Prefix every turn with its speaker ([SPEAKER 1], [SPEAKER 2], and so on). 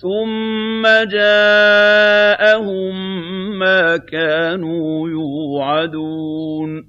[SPEAKER 1] ثُمَّ جَاءَهُم مَّا كَانُوا يُوعَدُونَ